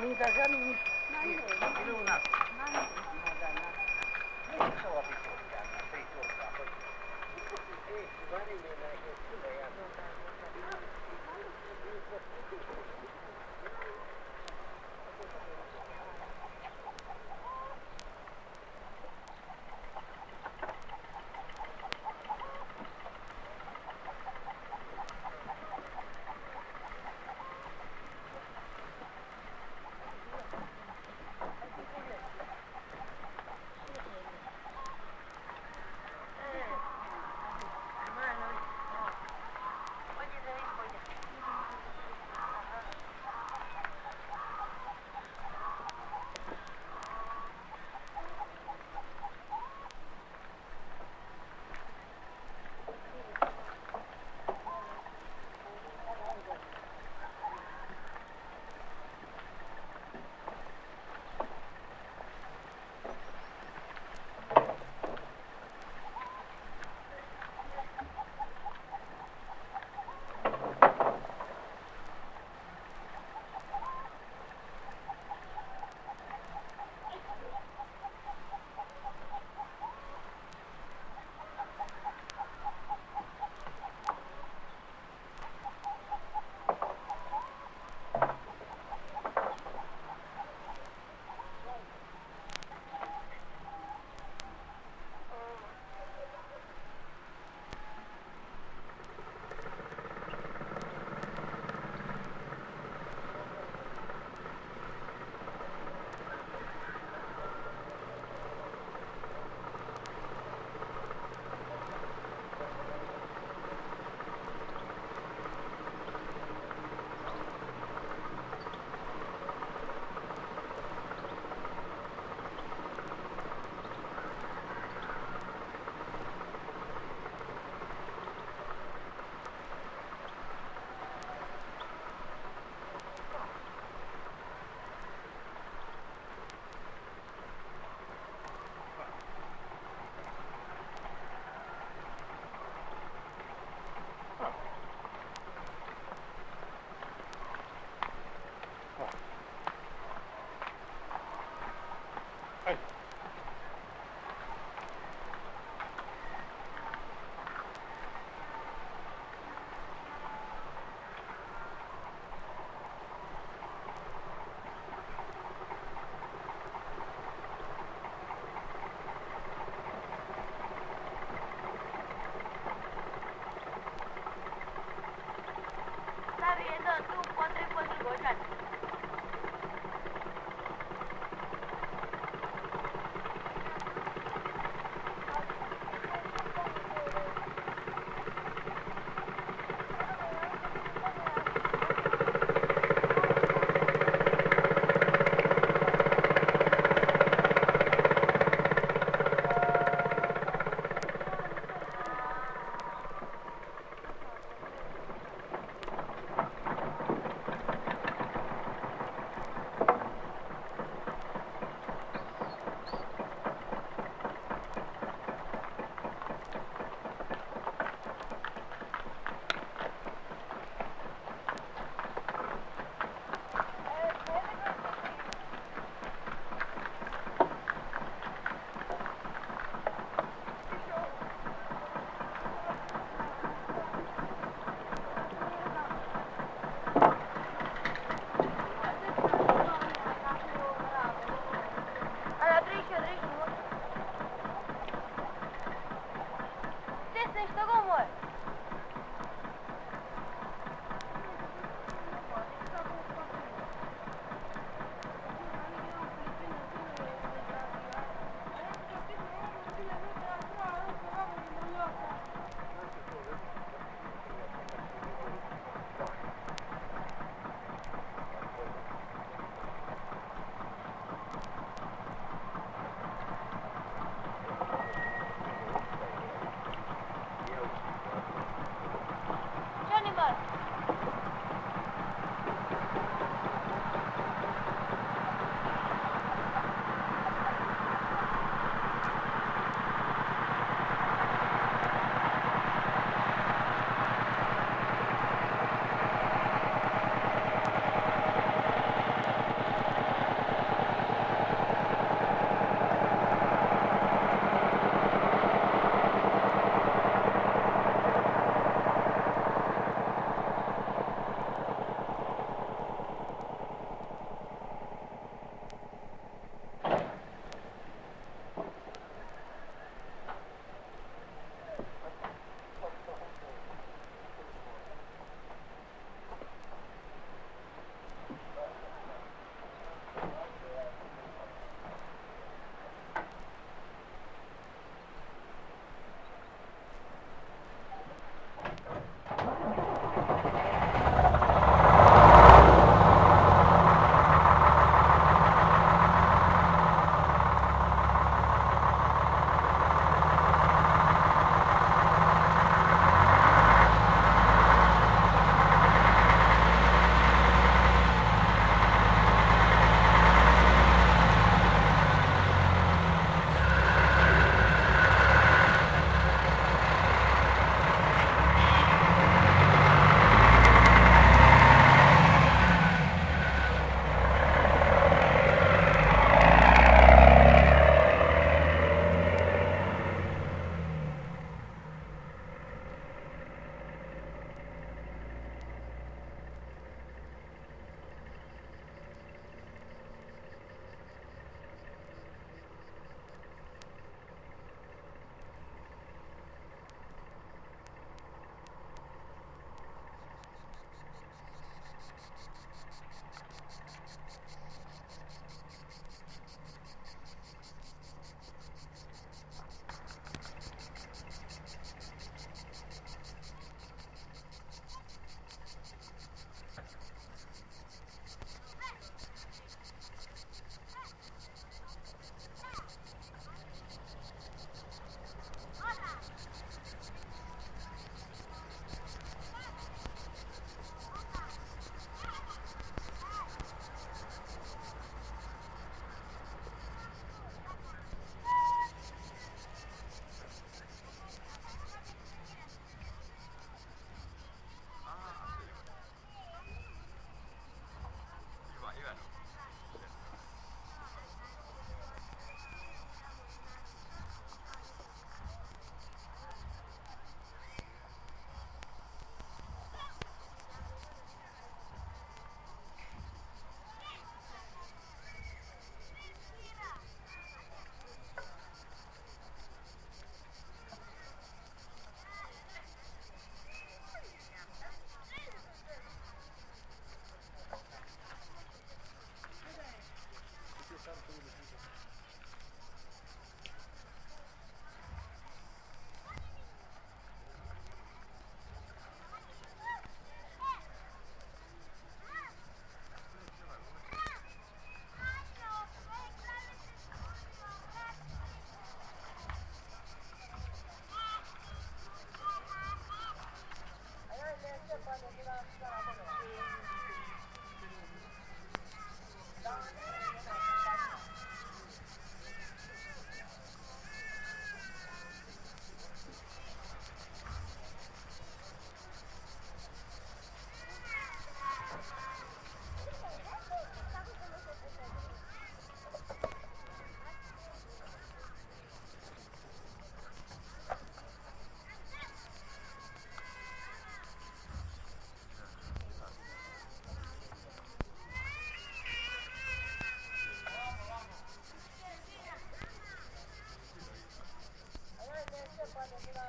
niitä se niin. Näin on. Minuna. Näin on. Miksi se on pitää? Ei turhaa. Ei, vain minä näin. Kyllä ja. 换手机啦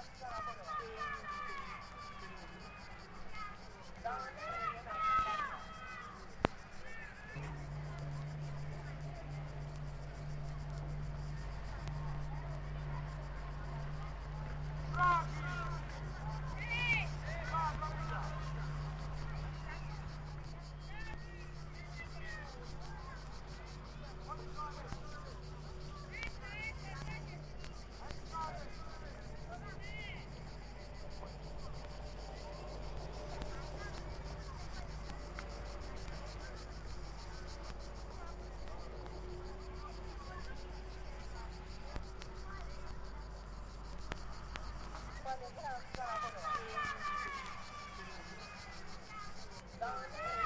Thank you.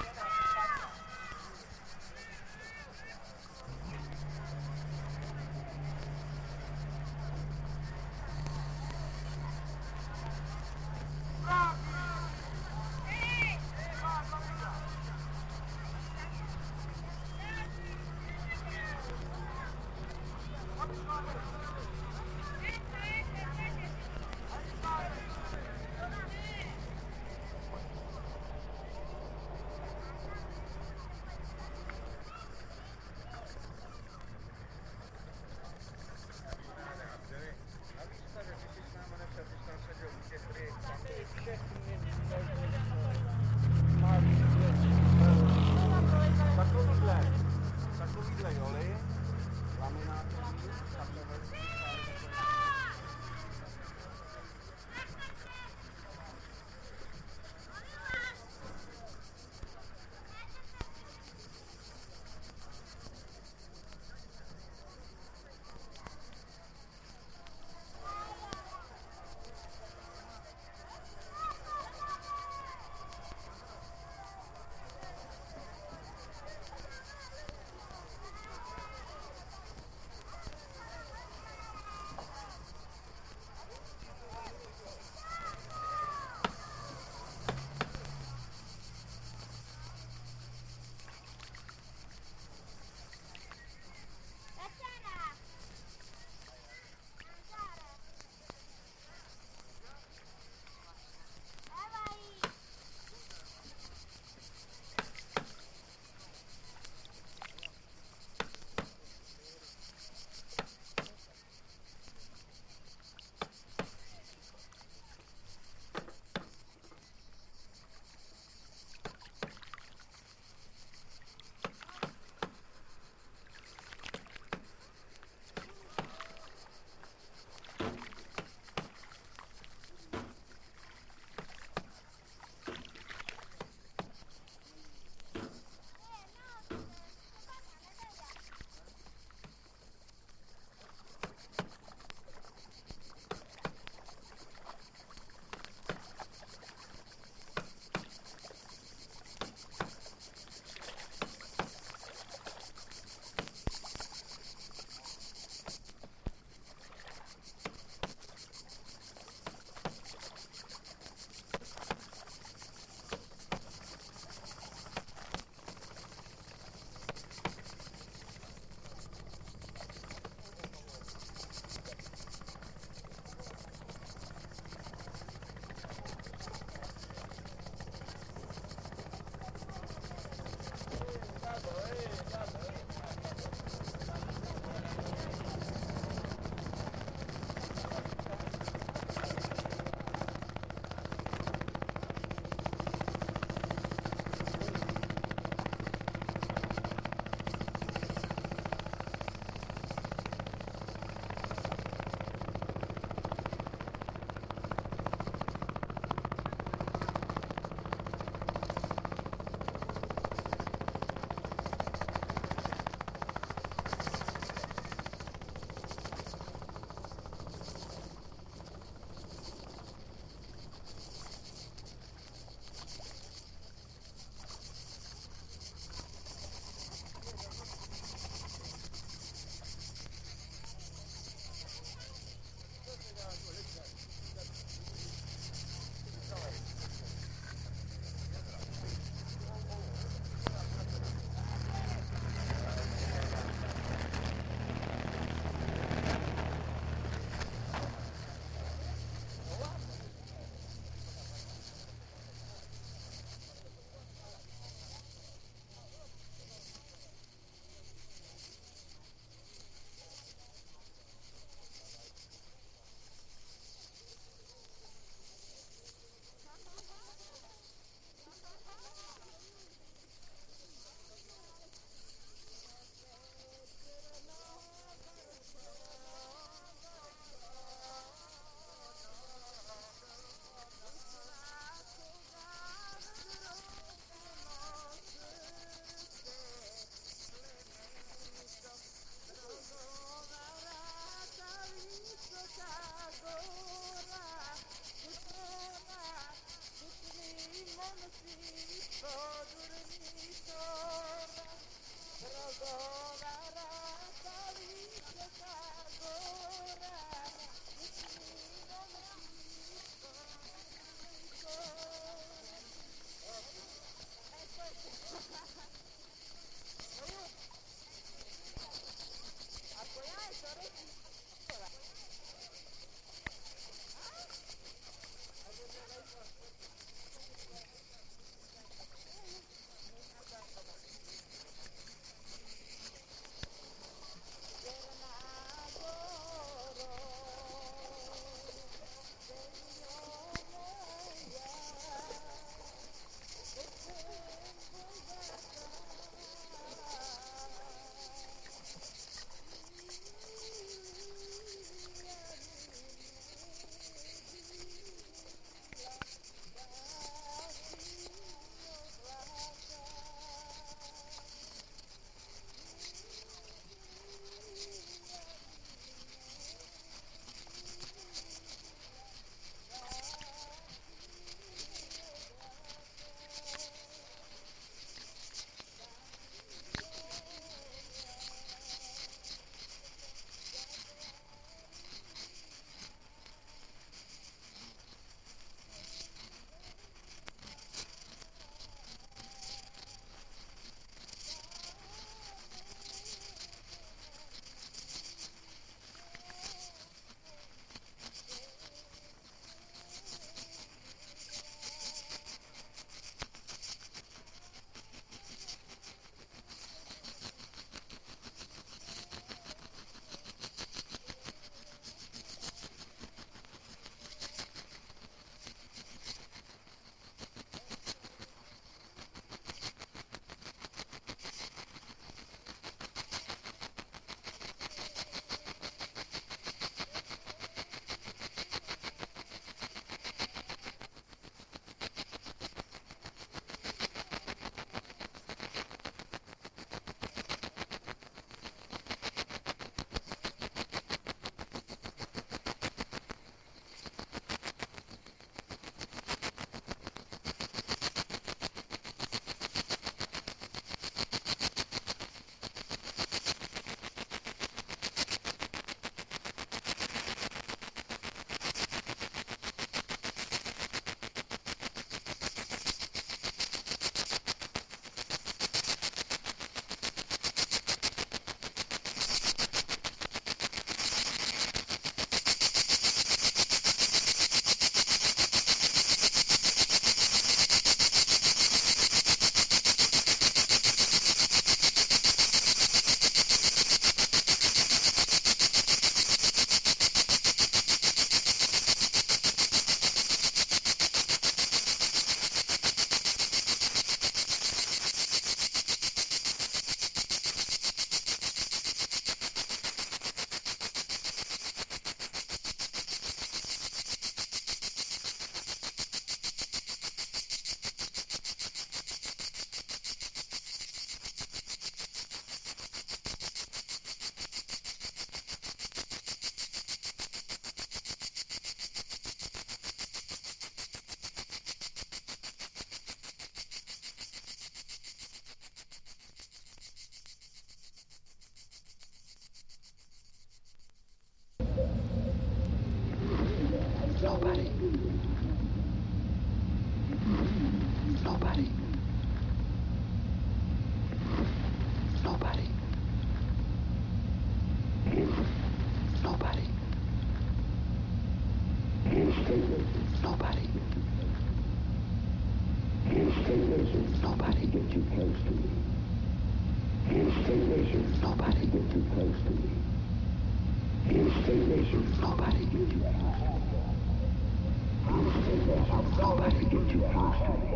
salvation. Nobody can do past me.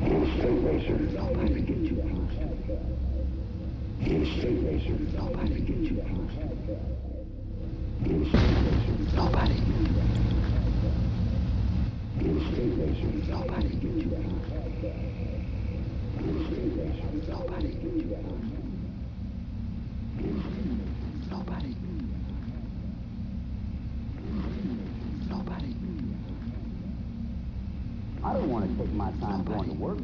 His salvation. Nobody can do past me. His salvation. Nobody can do past me. His salvation. Nobody can do past me. His salvation. Nobody can do past me. His salvation. Nobody can do past Nobody can do past. Nobody. Take my time going to work.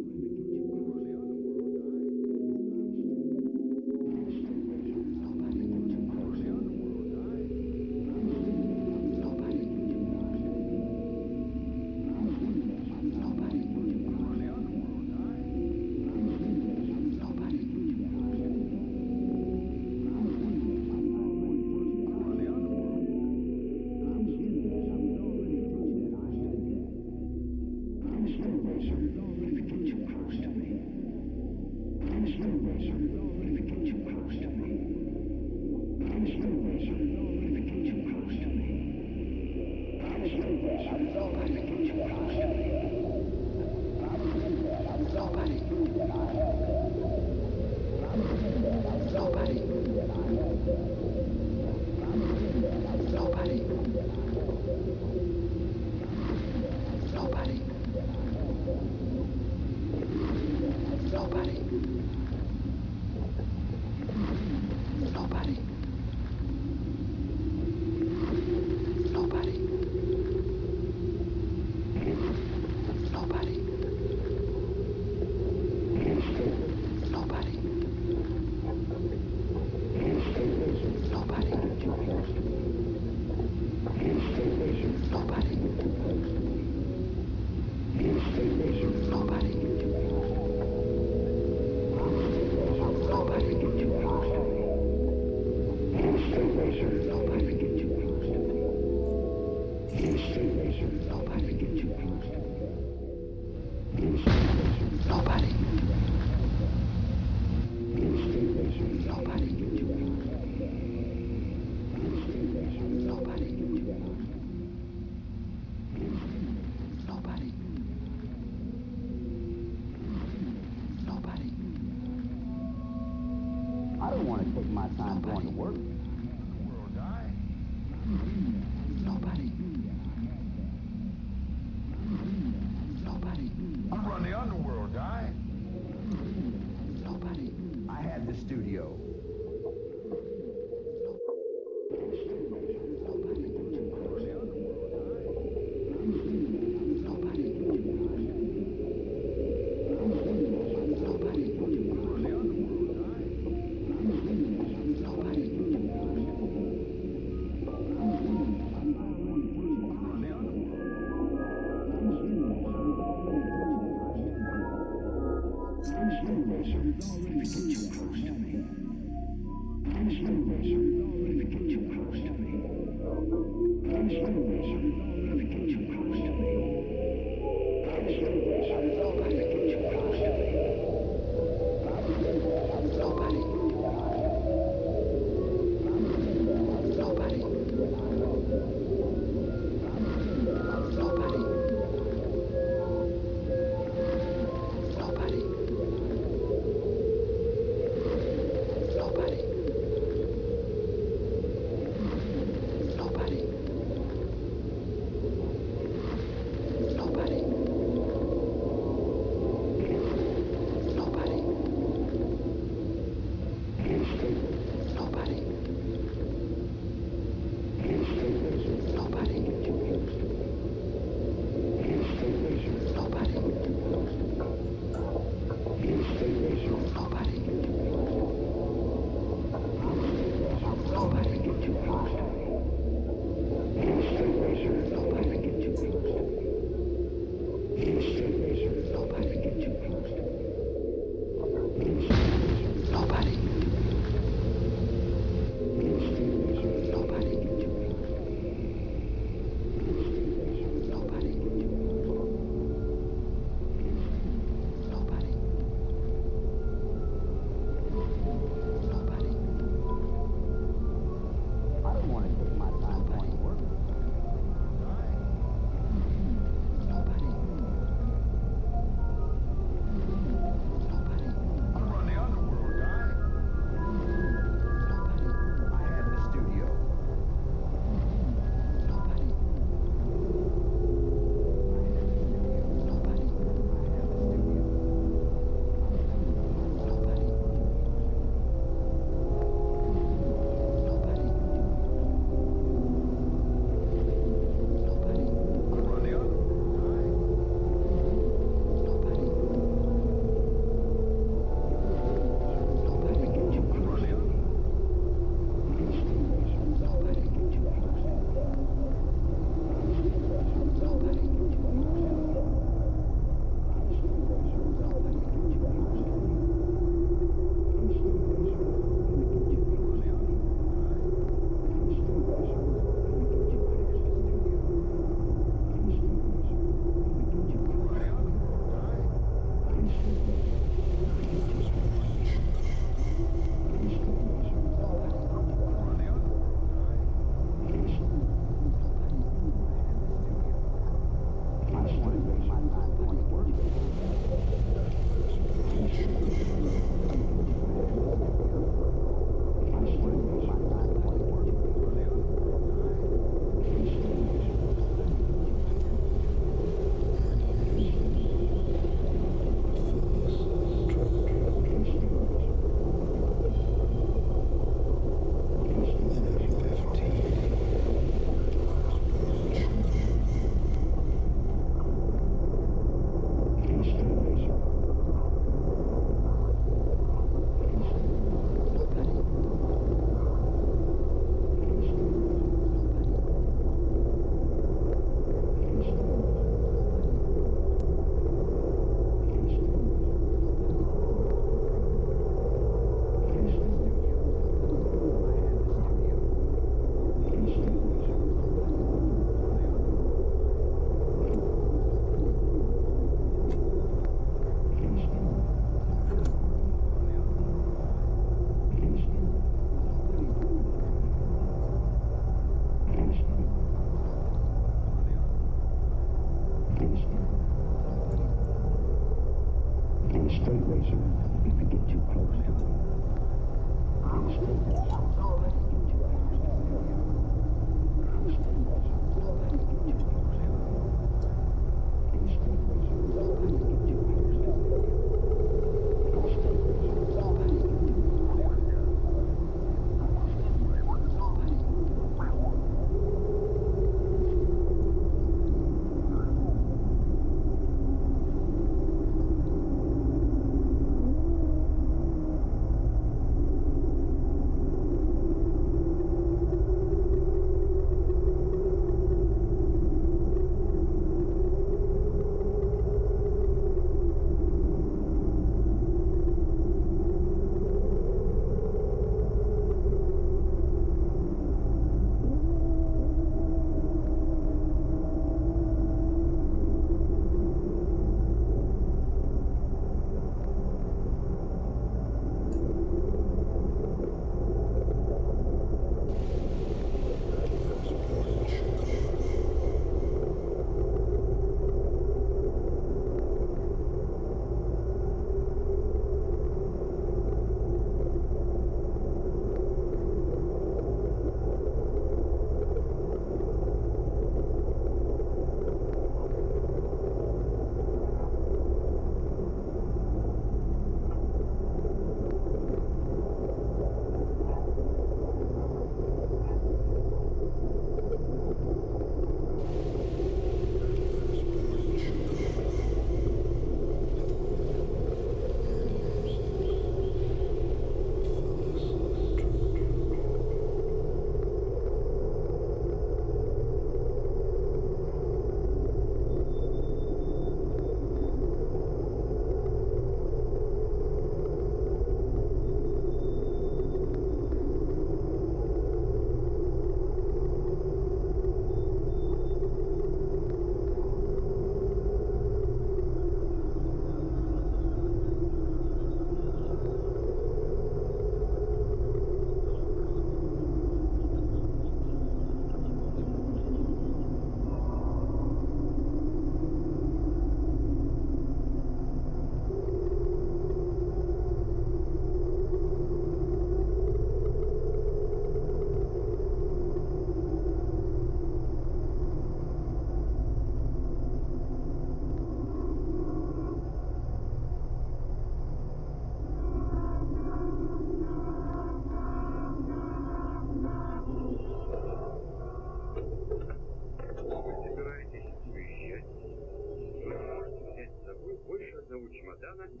17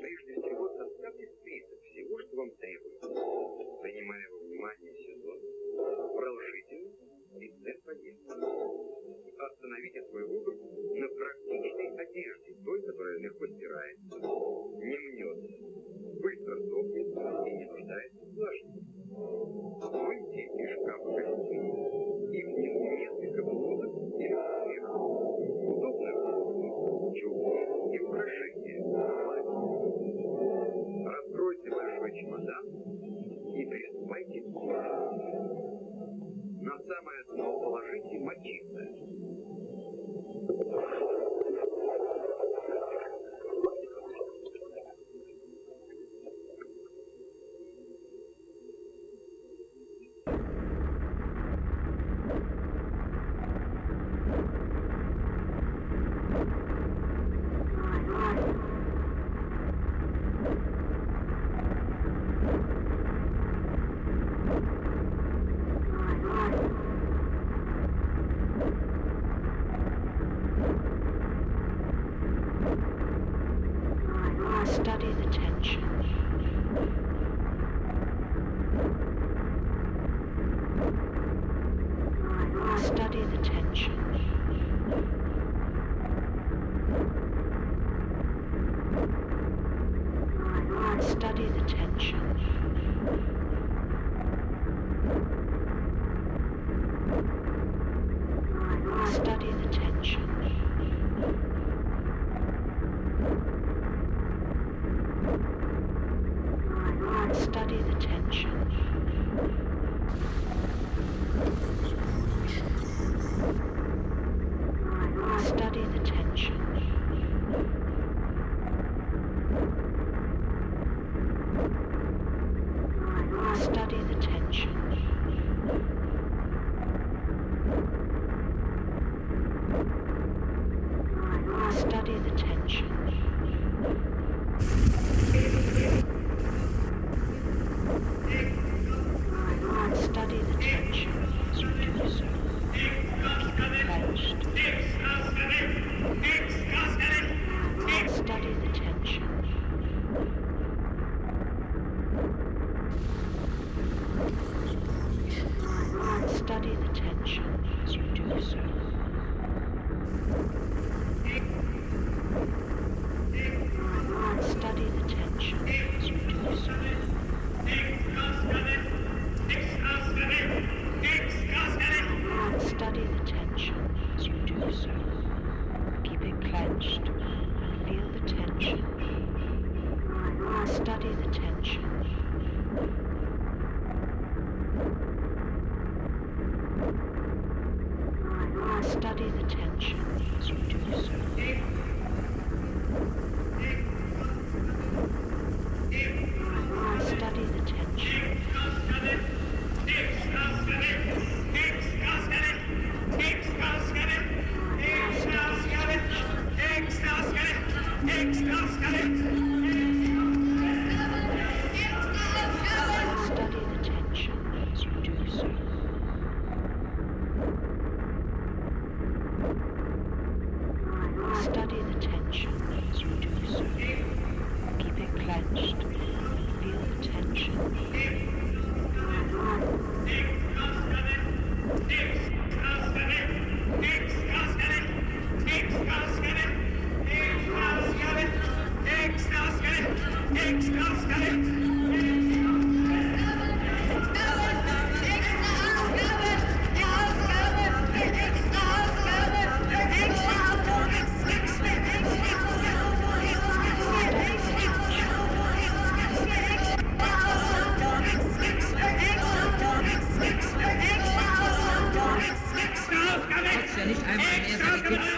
Прежде всего, составьте список всего, что вам требуется, принимая во внимание сезон, продолжительность и цель поездки. Остановите свой выбор на практичной одежде, той, которая легко стирается, не мнется, быстро сохнет и не нуждается в глаживании. Выйти из шкафа гостиной и в него несколько блузок или пуговиц, Удобно, блузку, и украшения. Раскройте большой чемодан и приступайте к пути. ja nicht einmal mehr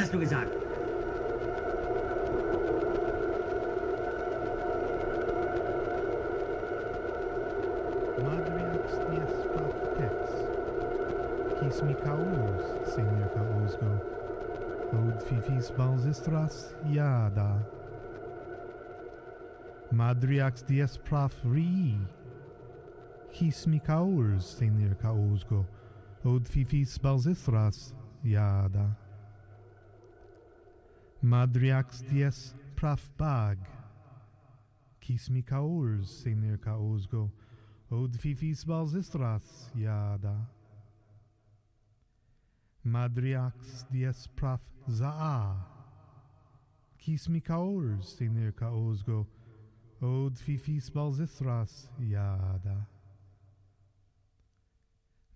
Hast du gesagt? Caus, senior causgo. Od fifis balzistras iada. Madriax dies prof rii. Quis mi caurs, senior causgo. Od fifis balzistras iada. Madriax dies prof bag. Quis mi caurs, senior causgo. Od fifis balzistras iada. Madriax dies prof zaa. Quis mi caurs, senior causgo. Od fifis balzistras iada.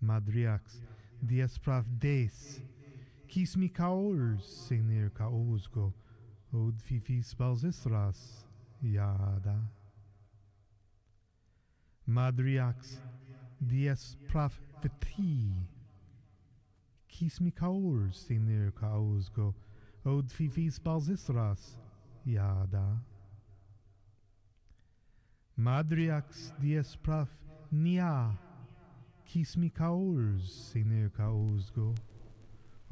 Madriax dies prof des. Mi caurs, senior causgo. Od fifis balzistras iada. Madriax dies prof viti. Quis mi caurs, senior. Od fifis balzistras iada. Madriax dies prof nia. Mi caurs, senior causgo.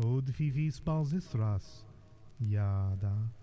Od fifis balzistras iada.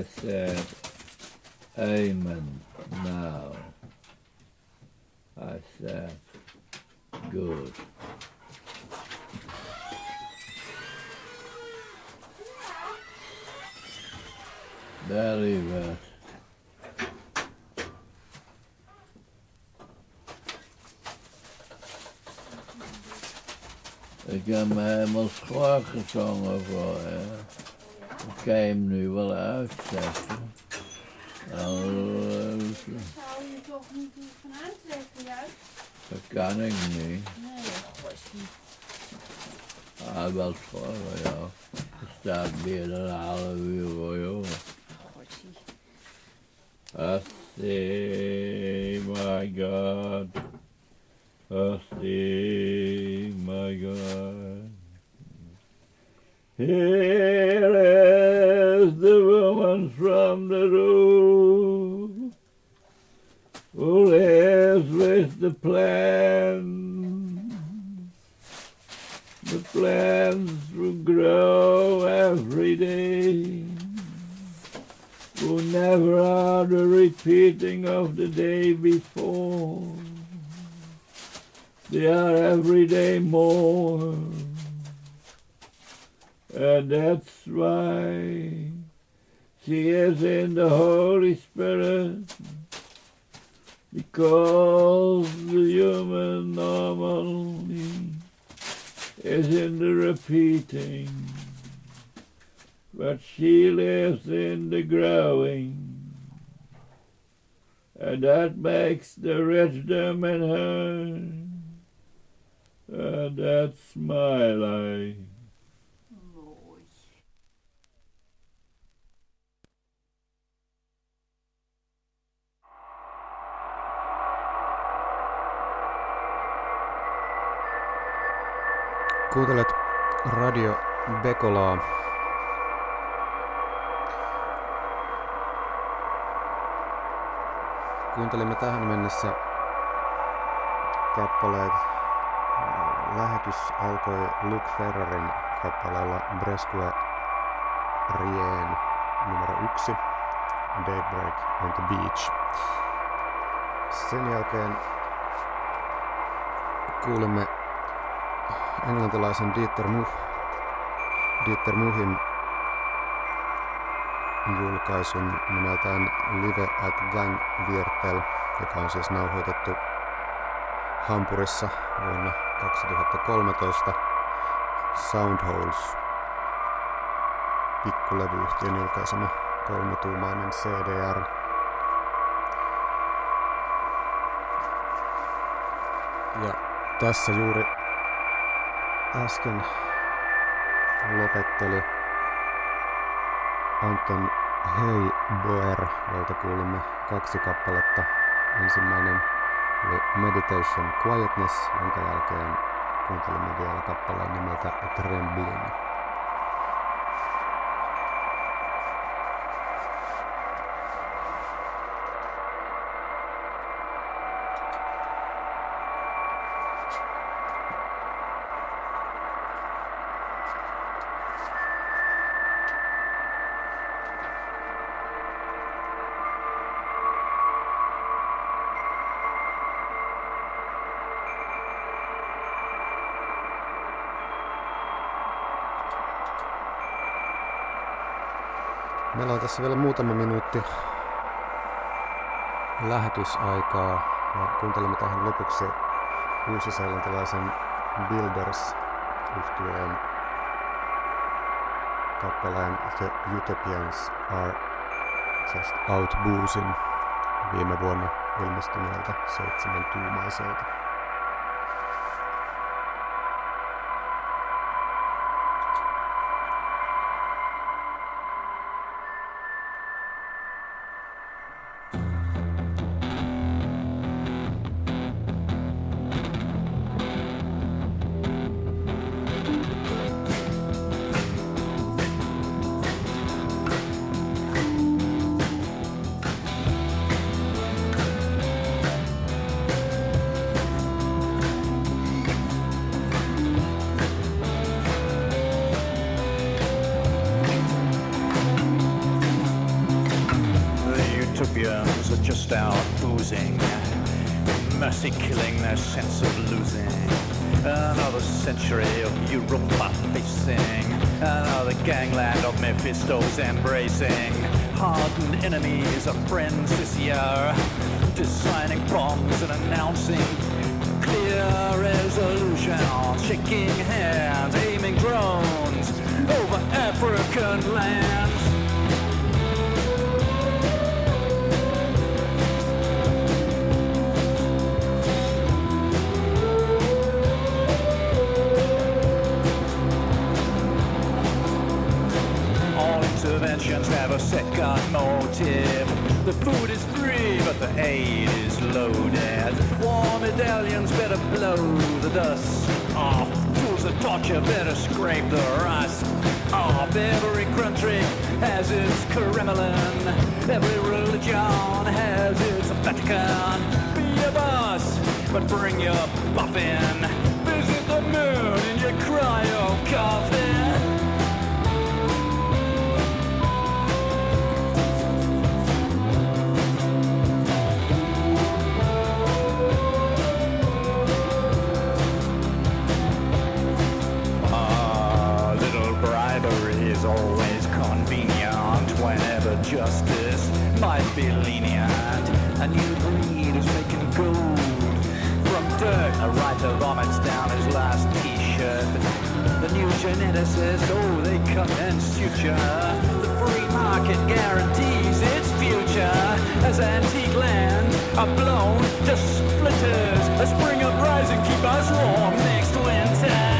I said, Amen now. I said, good. Very well. Ik heb me helemaal schor gezongen voor je. Ik hem nu wel uitzetten. Nou, eh, zou je toch niet van aantrekken, juist? dat kan ik niet. Nee, dat is niet. Ah, wel schor, ja. Staat meer dan een half uur voor joh. Gotsie. I see my God. I see my God. Here is the woman from the roof who lives with the plants. The plants will grow every day who never are the repeating of the day before. They are every day more. And that's why she is in the Holy Spirit. Because the human normally is in the repeating but she lives in the growing. And that makes the wisdom in her. And that's my life. Kuuntelet Radio Bekolaa. Kuuntelimme tähän mennessä kappaleet. Lähetys alkoi Luke Ferrarin kappaleella Bresque Rien numero yksi, Daybreak on the Beach. Sen jälkeen kuulimme englantilaisen Dieter Muh, Dieter Muhin julkaisun nimeltään Live at Gang Viertel, joka on siis nauhoitettu Hampurissa vuonna 2013 Soundholes pikkulevyyhtiön julkaisema kolmituumainen CDR. Ja tässä juuri äsken lopetteli Anton Heiboer, jolta kuulimme kaksi kappaletta. Ensimmäinen oli Meditation Quietness, jonka jälkeen kuuntelimme vielä kappaleen nimeltä Trembling. Meillä on tässä vielä muutama minuutti lähetysaikaa ja kuuntelemme tähän lopuksi uusiseelantilaisen Builders yhtyeen kappaleen The Utopians Are Just Out Boozin viime vuonna ilmestyneeltä seitsemän tuumaiselta. Europa facing, another gangland of Mephistos embracing. Hardened enemies are friends this year, designing bombs and announcing clear resolution, shaking hands, aiming drones over African lands. Have a second motive. The food is free, but the aid is loaded. War medallions better blow the dust off. Tools of torture better scrape the rust off. Every country has its Kremlin. Every religion has its Vatican. Be a boss, but bring your buffin. Visit the moon in your cryo coffin. Is always convenient whenever justice might be lenient. A new breed is making gold from dirt. A writer vomits down his last t-shirt. The new geneticists, oh, they cut and suture. The free market guarantees its future as antique land are blown to splinters. A spring uprising keep us warm next winter.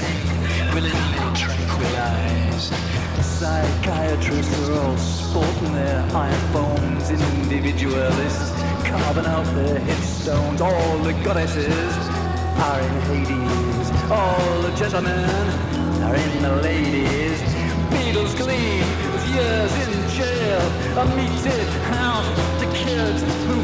Same willingly. Psychiatrists are all sporting their iPhones, individualists carving out their headstones. All the goddesses are in Hades, all the gentlemen are in the ladies. Beatles gleam years in jail, are meted out to kids who